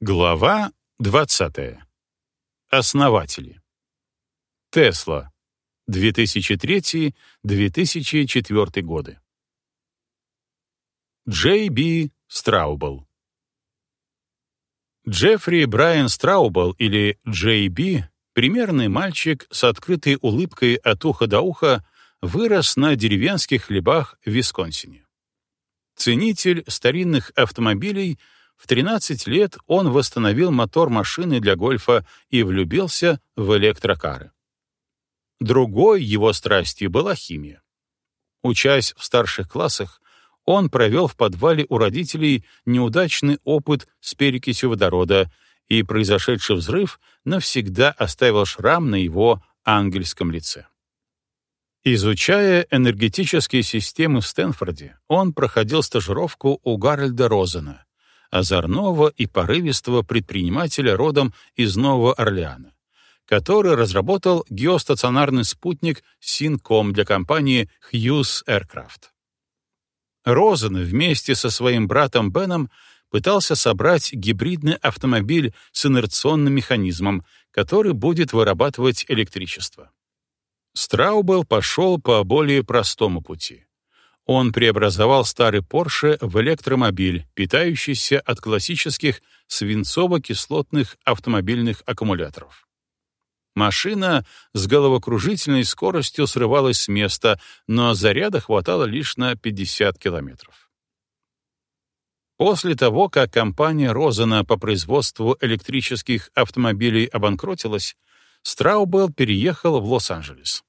Глава 20. Основатели. Тесла. 2003-2004 годы. Джей Би Страубл. Джеффри Брайан Страубл или Джей Би, примерный мальчик с открытой улыбкой от уха до уха, вырос на деревенских хлебах в Висконсине. Ценитель старинных автомобилей — в 13 лет он восстановил мотор машины для гольфа и влюбился в электрокары. Другой его страстью была химия. Учась в старших классах, он провел в подвале у родителей неудачный опыт с перекисью водорода, и произошедший взрыв навсегда оставил шрам на его ангельском лице. Изучая энергетические системы в Стэнфорде, он проходил стажировку у Гарольда Розена, озорного и порывистого предпринимателя родом из Нового Орлеана, который разработал геостационарный спутник Синком для компании Hughes Aircraft. Розен вместе со своим братом Беном пытался собрать гибридный автомобиль с инерционным механизмом, который будет вырабатывать электричество. Страубел пошел по более простому пути. Он преобразовал старый Porsche в электромобиль, питающийся от классических свинцово-кислотных автомобильных аккумуляторов. Машина с головокружительной скоростью срывалась с места, но заряда хватало лишь на 50 километров. После того, как компания Розена по производству электрических автомобилей обанкротилась, Страубел переехал в Лос-Анджелес.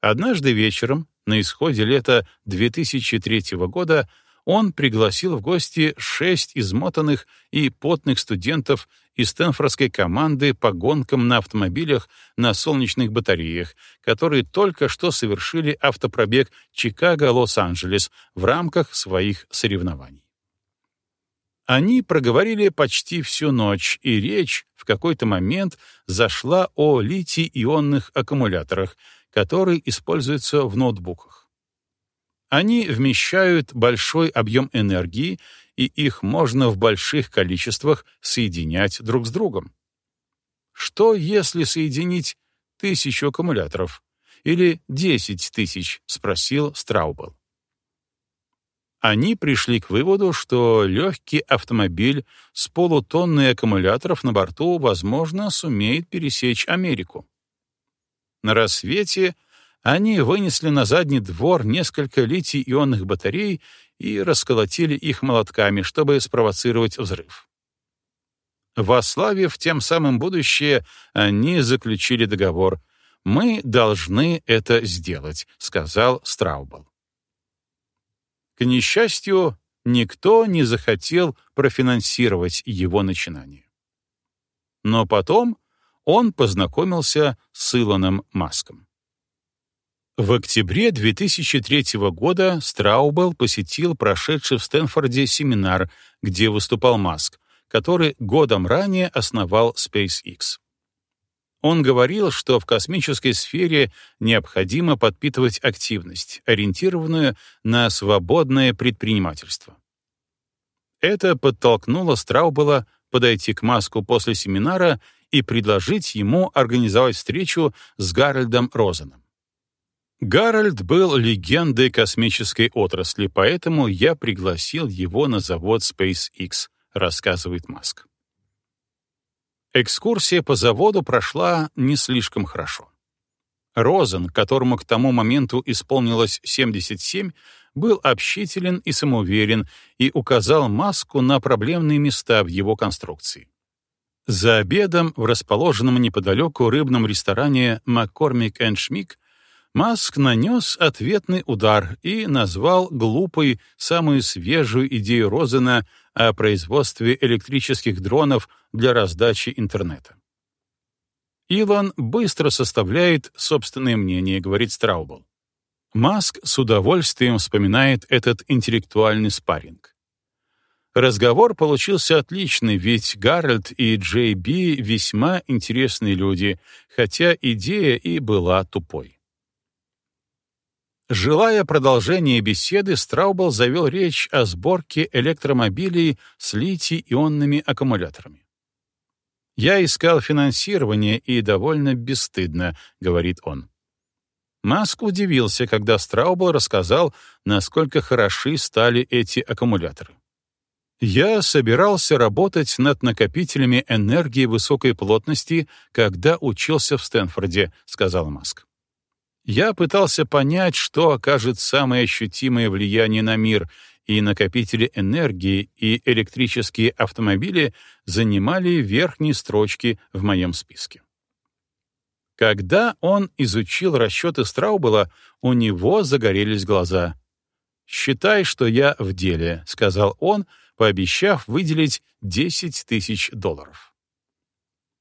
Однажды вечером, на исходе лета 2003 года, он пригласил в гости шесть измотанных и потных студентов из Стэнфордской команды по гонкам на автомобилях на солнечных батареях, которые только что совершили автопробег Чикаго-Лос-Анджелес в рамках своих соревнований. Они проговорили почти всю ночь, и речь в какой-то момент зашла о литий-ионных аккумуляторах, которые используются в ноутбуках. Они вмещают большой объем энергии, и их можно в больших количествах соединять друг с другом. Что, если соединить тысячу аккумуляторов? Или десять тысяч? — спросил Страубел. Они пришли к выводу, что легкий автомобиль с полутонной аккумуляторов на борту, возможно, сумеет пересечь Америку. На рассвете они вынесли на задний двор несколько литий-ионных батарей и расколотили их молотками, чтобы спровоцировать взрыв. Вославив тем самым будущее, они заключили договор. «Мы должны это сделать», — сказал Страубл. К несчастью, никто не захотел профинансировать его начинание. Но потом он познакомился с Илоном Маском. В октябре 2003 года Страубел посетил прошедший в Стэнфорде семинар, где выступал Маск, который годом ранее основал SpaceX. Он говорил, что в космической сфере необходимо подпитывать активность, ориентированную на свободное предпринимательство. Это подтолкнуло Страубела подойти к Маску после семинара и предложить ему организовать встречу с Гарольдом Розеном. Гарольд был легендой космической отрасли, поэтому я пригласил его на завод SpaceX, рассказывает Маск. Экскурсия по заводу прошла не слишком хорошо. Розен, которому к тому моменту исполнилось 77, был общителен и самоуверен и указал Маску на проблемные места в его конструкции. За обедом в расположенном неподалеку рыбном ресторане «Маккормик энд Шмик» Маск нанес ответный удар и назвал глупой самую свежую идею Розена о производстве электрических дронов для раздачи интернета. Илон быстро составляет собственное мнение, говорит Страубл. Маск с удовольствием вспоминает этот интеллектуальный спарринг. Разговор получился отличный, ведь Гарольд и Джей Би весьма интересные люди, хотя идея и была тупой. Желая продолжения беседы, Страубл завел речь о сборке электромобилей с литий-ионными аккумуляторами. «Я искал финансирование и довольно бесстыдно», — говорит он. Маск удивился, когда Страубл рассказал, насколько хороши стали эти аккумуляторы. Я собирался работать над накопителями энергии высокой плотности, когда учился в Стэнфорде, сказал Маск. Я пытался понять, что окажет самое ощутимое влияние на мир, и накопители энергии и электрические автомобили занимали верхние строчки в моем списке. Когда он изучил расчеты Страубела, у него загорелись глаза. «Считай, что я в деле», — сказал он, — пообещав выделить 10 тысяч долларов.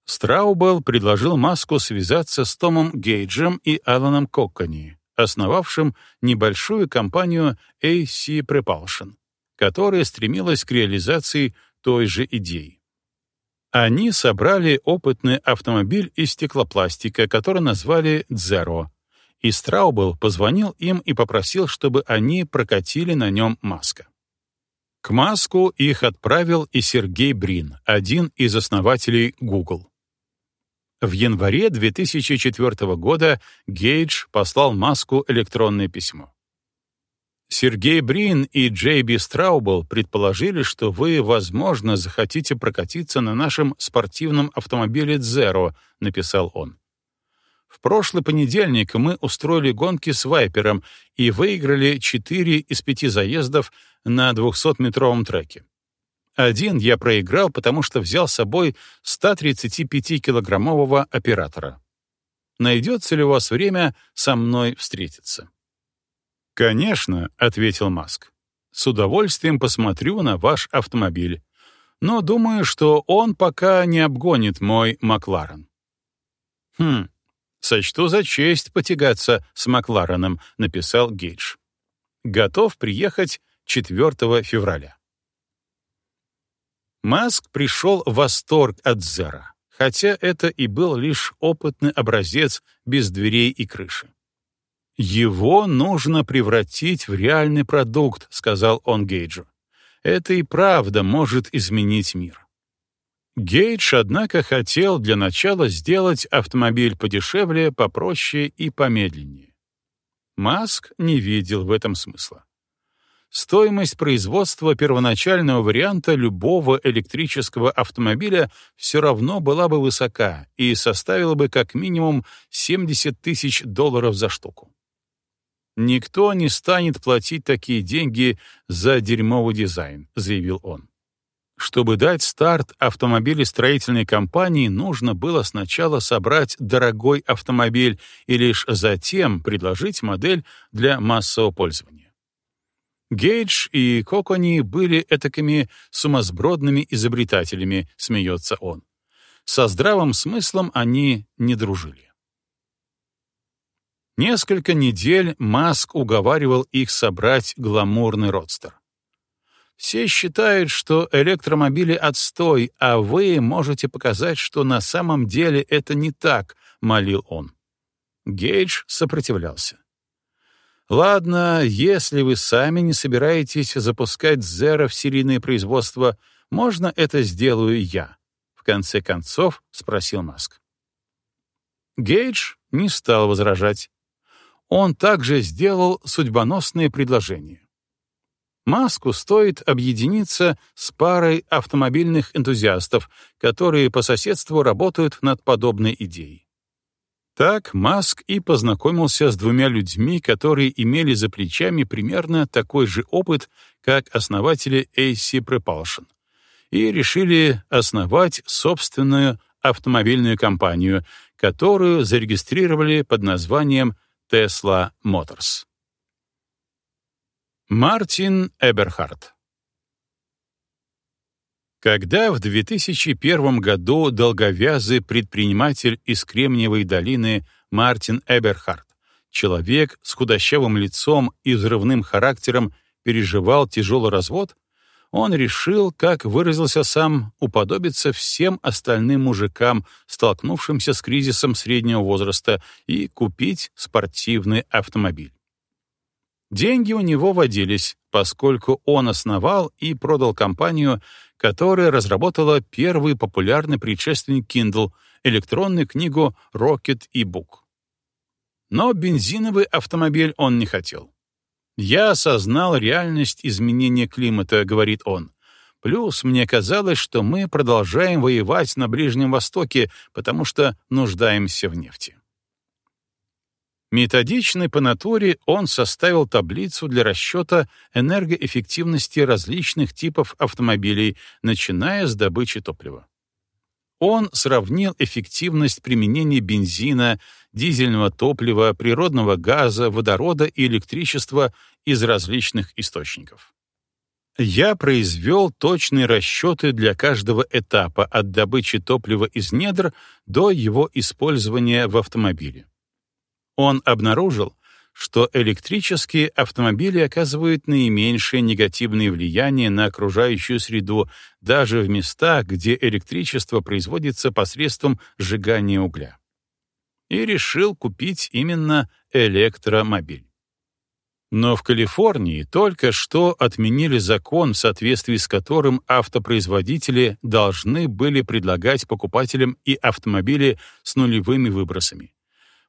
Страубел предложил Маску связаться с Томом Гейджем и Аланом Коккони, основавшим небольшую компанию AC Propulsion, которая стремилась к реализации той же идеи. Они собрали опытный автомобиль из стеклопластика, который назвали «Дзеро», и Страубел позвонил им и попросил, чтобы они прокатили на нем Маска. К Маску их отправил и Сергей Брин, один из основателей Google. В январе 2004 года Гейдж послал Маску электронное письмо. Сергей Брин и Джей Би Страубл предположили, что вы, возможно, захотите прокатиться на нашем спортивном автомобиле «Дзеро», — написал он. В прошлый понедельник мы устроили гонки с Вайпером и выиграли 4 из 5 заездов на 200-метровом треке. Один я проиграл, потому что взял с собой 135-килограммового оператора. Найдется ли у вас время со мной встретиться? «Конечно», — ответил Маск. «С удовольствием посмотрю на ваш автомобиль. Но думаю, что он пока не обгонит мой Макларен». «Хм, Сочту за честь потягаться с Маклареном, написал Гейдж. Готов приехать 4 февраля. Маск пришел в восторг от Зера, хотя это и был лишь опытный образец без дверей и крыши. «Его нужно превратить в реальный продукт», — сказал он Гейджу. «Это и правда может изменить мир». Гейдж, однако, хотел для начала сделать автомобиль подешевле, попроще и помедленнее. Маск не видел в этом смысла. Стоимость производства первоначального варианта любого электрического автомобиля все равно была бы высока и составила бы как минимум 70 тысяч долларов за штуку. «Никто не станет платить такие деньги за дерьмовый дизайн», — заявил он. Чтобы дать старт автомобилестроительной компании, нужно было сначала собрать дорогой автомобиль и лишь затем предложить модель для массового пользования. Гейдж и Кокони были этакими сумасбродными изобретателями, смеется он. Со здравым смыслом они не дружили. Несколько недель Маск уговаривал их собрать гламурный родстер. Все считают, что электромобили — отстой, а вы можете показать, что на самом деле это не так», — молил он. Гейдж сопротивлялся. «Ладно, если вы сами не собираетесь запускать Зеро в серийное производство, можно это сделаю я?» В конце концов спросил Маск. Гейдж не стал возражать. Он также сделал судьбоносное предложение. Маску стоит объединиться с парой автомобильных энтузиастов, которые по соседству работают над подобной идеей. Так Маск и познакомился с двумя людьми, которые имели за плечами примерно такой же опыт, как основатели AC Propulsion, и решили основать собственную автомобильную компанию, которую зарегистрировали под названием Tesla Motors. Мартин Эберхард Когда в 2001 году долговязый предприниматель из Кремниевой долины Мартин Эберхард, человек с худощавым лицом и взрывным характером, переживал тяжелый развод, он решил, как выразился сам, уподобиться всем остальным мужикам, столкнувшимся с кризисом среднего возраста, и купить спортивный автомобиль. Деньги у него водились, поскольку он основал и продал компанию, которая разработала первый популярный предшественник Kindle — электронную книгу Rocket e-book. Но бензиновый автомобиль он не хотел. «Я осознал реальность изменения климата», — говорит он. «Плюс мне казалось, что мы продолжаем воевать на Ближнем Востоке, потому что нуждаемся в нефти». Методичный по натуре он составил таблицу для расчета энергоэффективности различных типов автомобилей, начиная с добычи топлива. Он сравнил эффективность применения бензина, дизельного топлива, природного газа, водорода и электричества из различных источников. Я произвел точные расчеты для каждого этапа от добычи топлива из недр до его использования в автомобиле. Он обнаружил, что электрические автомобили оказывают наименьшее негативное влияние на окружающую среду даже в местах, где электричество производится посредством сжигания угля. И решил купить именно электромобиль. Но в Калифорнии только что отменили закон, в соответствии с которым автопроизводители должны были предлагать покупателям и автомобили с нулевыми выбросами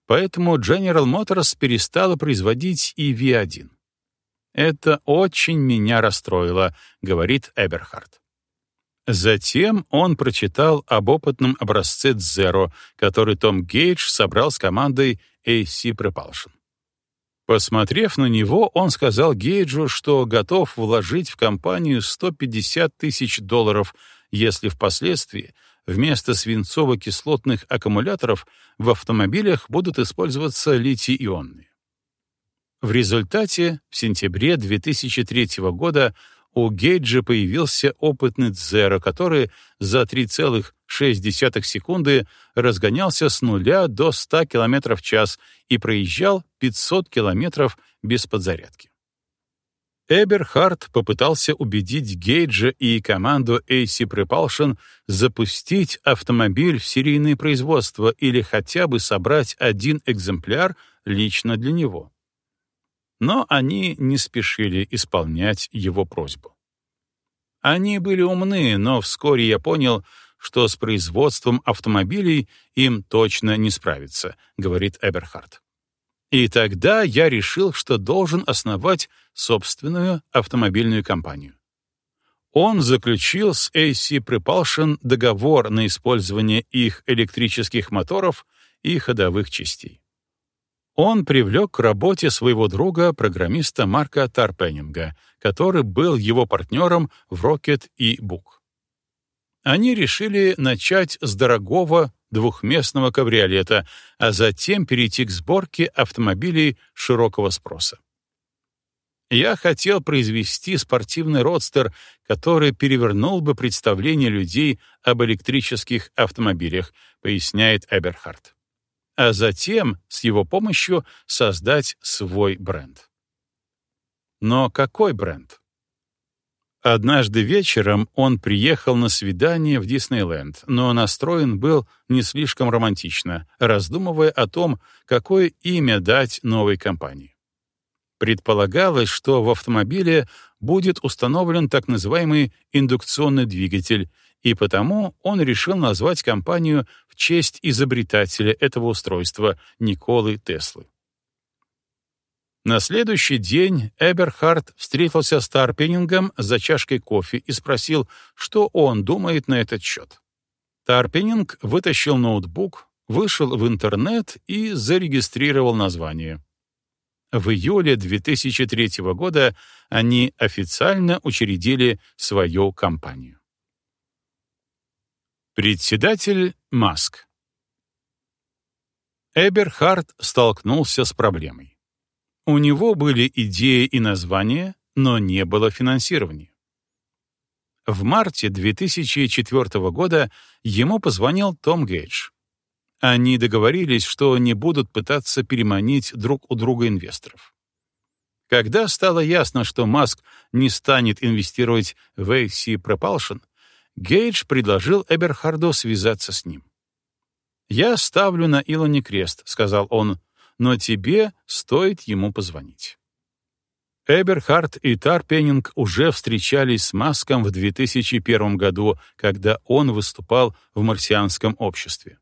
поэтому General Motors перестала производить и V1. «Это очень меня расстроило», — говорит Эберхард. Затем он прочитал об опытном образце Zero, который Том Гейдж собрал с командой AC Propulsion. Посмотрев на него, он сказал Гейджу, что готов вложить в компанию 150 тысяч долларов, если впоследствии вместо свинцово-кислотных аккумуляторов в автомобилях будут использоваться литий-ионные. В результате в сентябре 2003 года у Гейджа появился опытный Дзеро, который за 3,6 секунды разгонялся с нуля до 100 км в час и проезжал 500 км без подзарядки. Эберхард попытался убедить Гейджа и команду AC Propulsion запустить автомобиль в серийное производство или хотя бы собрать один экземпляр лично для него. Но они не спешили исполнять его просьбу. Они были умны, но вскоре я понял, что с производством автомобилей им точно не справиться, говорит Эберхард. И тогда я решил, что должен основать собственную автомобильную компанию. Он заключил с AC Propulsion договор на использование их электрических моторов и ходовых частей. Он привлек к работе своего друга, программиста Марка Тарпеннинга, который был его партнером в Rocket и Book. Они решили начать с дорогого двухместного кабриолета, а затем перейти к сборке автомобилей широкого спроса. Я хотел произвести спортивный родстер, который перевернул бы представление людей об электрических автомобилях, поясняет Эберхард. А затем, с его помощью, создать свой бренд. Но какой бренд? Однажды вечером он приехал на свидание в Диснейленд, но настроен был не слишком романтично, раздумывая о том, какое имя дать новой компании. Предполагалось, что в автомобиле будет установлен так называемый индукционный двигатель, и потому он решил назвать компанию в честь изобретателя этого устройства Николы Теслы. На следующий день Эберхард встретился с Тарпенингом за чашкой кофе и спросил, что он думает на этот счет. Тарпенинг вытащил ноутбук, вышел в интернет и зарегистрировал название. В июле 2003 года они официально учредили свою компанию. Председатель Маск Эберхард столкнулся с проблемой. У него были идеи и названия, но не было финансирования. В марте 2004 года ему позвонил Том Гейдж. Они договорились, что не будут пытаться переманить друг у друга инвесторов. Когда стало ясно, что Маск не станет инвестировать в AC Propulsion, Гейдж предложил Эберхарду связаться с ним. «Я ставлю на Илоне крест», — сказал он, но тебе стоит ему позвонить. Эберхард и Тарпенинг уже встречались с Маском в 2001 году, когда он выступал в марсианском обществе.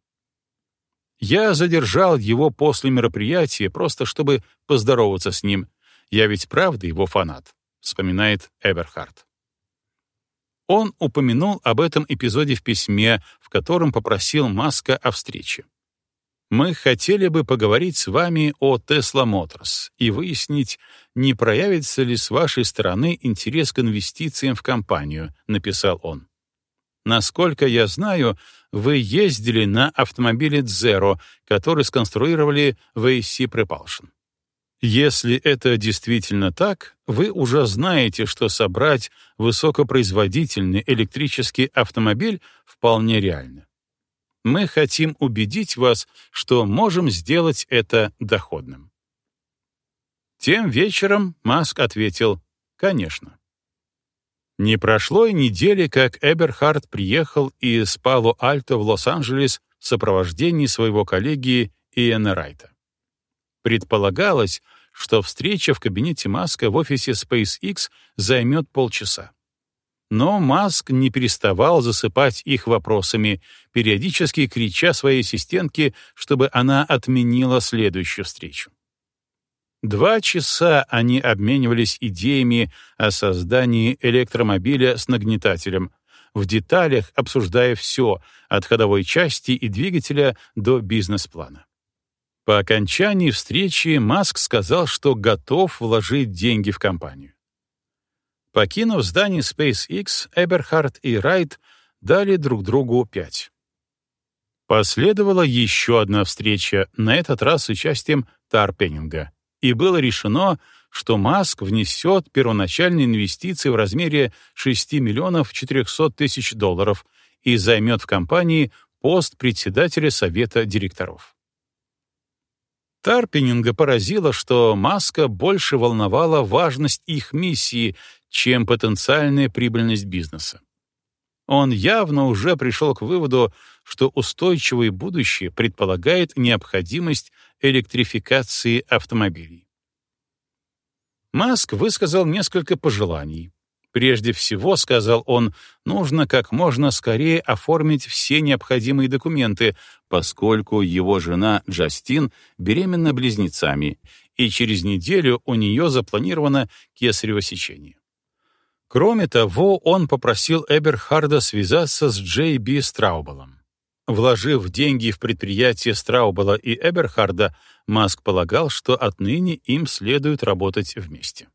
Я задержал его после мероприятия, просто чтобы поздороваться с ним. Я ведь правда его фанат, вспоминает Эберхард. Он упомянул об этом эпизоде в письме, в котором попросил Маска о встрече. Мы хотели бы поговорить с вами о Tesla Motors и выяснить, не проявится ли с вашей стороны интерес к инвестициям в компанию, написал он. Насколько я знаю, вы ездили на автомобиле Zero, который сконструировали в AC Propulsion. Если это действительно так, вы уже знаете, что собрать высокопроизводительный электрический автомобиль вполне реально. Мы хотим убедить вас, что можем сделать это доходным. Тем вечером Маск ответил «Конечно». Не прошло и недели, как Эберхард приехал из Пало-Альто в Лос-Анджелес в сопровождении своего коллеги Иэна Райта. Предполагалось, что встреча в кабинете Маска в офисе SpaceX займет полчаса. Но Маск не переставал засыпать их вопросами, периодически крича своей ассистентке, чтобы она отменила следующую встречу. Два часа они обменивались идеями о создании электромобиля с нагнетателем, в деталях обсуждая все, от ходовой части и двигателя до бизнес-плана. По окончании встречи Маск сказал, что готов вложить деньги в компанию. Покинув здание SpaceX, Эберхард и Райт дали друг другу пять. Последовала еще одна встреча, на этот раз с участием Тарпеннинга, и было решено, что Маск внесет первоначальные инвестиции в размере 6 миллионов 400 тысяч долларов и займет в компании пост председателя совета директоров. Тарпенинга поразило, что Маска больше волновала важность их миссии, чем потенциальная прибыльность бизнеса. Он явно уже пришел к выводу, что устойчивое будущее предполагает необходимость электрификации автомобилей. Маск высказал несколько пожеланий. Прежде всего, сказал он, нужно как можно скорее оформить все необходимые документы, поскольку его жена Джастин беременна близнецами, и через неделю у нее запланировано кесарево сечение. Кроме того, он попросил Эберхарда связаться с Джей Би Страубелом. Вложив деньги в предприятие Страубела и Эберхарда, Маск полагал, что отныне им следует работать вместе.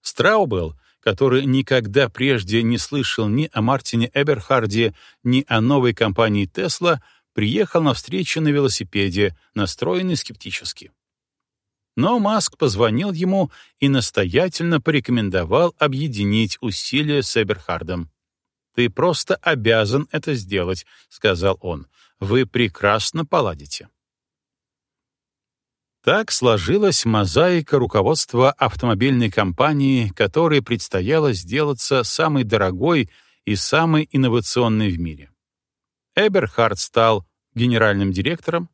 Страубел — который никогда прежде не слышал ни о Мартине Эберхарде, ни о новой компании Тесла, приехал на встречу на велосипеде, настроенный скептически. Но Маск позвонил ему и настоятельно порекомендовал объединить усилия с Эберхардом. «Ты просто обязан это сделать», — сказал он. «Вы прекрасно поладите». Так сложилась мозаика руководства автомобильной компании, которой предстояло сделаться самой дорогой и самой инновационной в мире. Эберхард стал генеральным директором,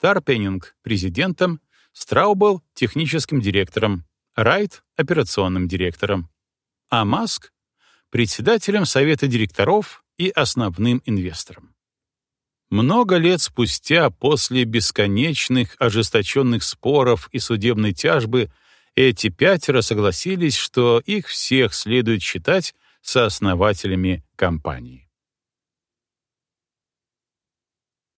Тарпенинг — президентом, Страубел — техническим директором, Райт — операционным директором, а Маск — председателем совета директоров и основным инвестором. Много лет спустя, после бесконечных ожесточенных споров и судебной тяжбы, эти пятеро согласились, что их всех следует считать сооснователями компании.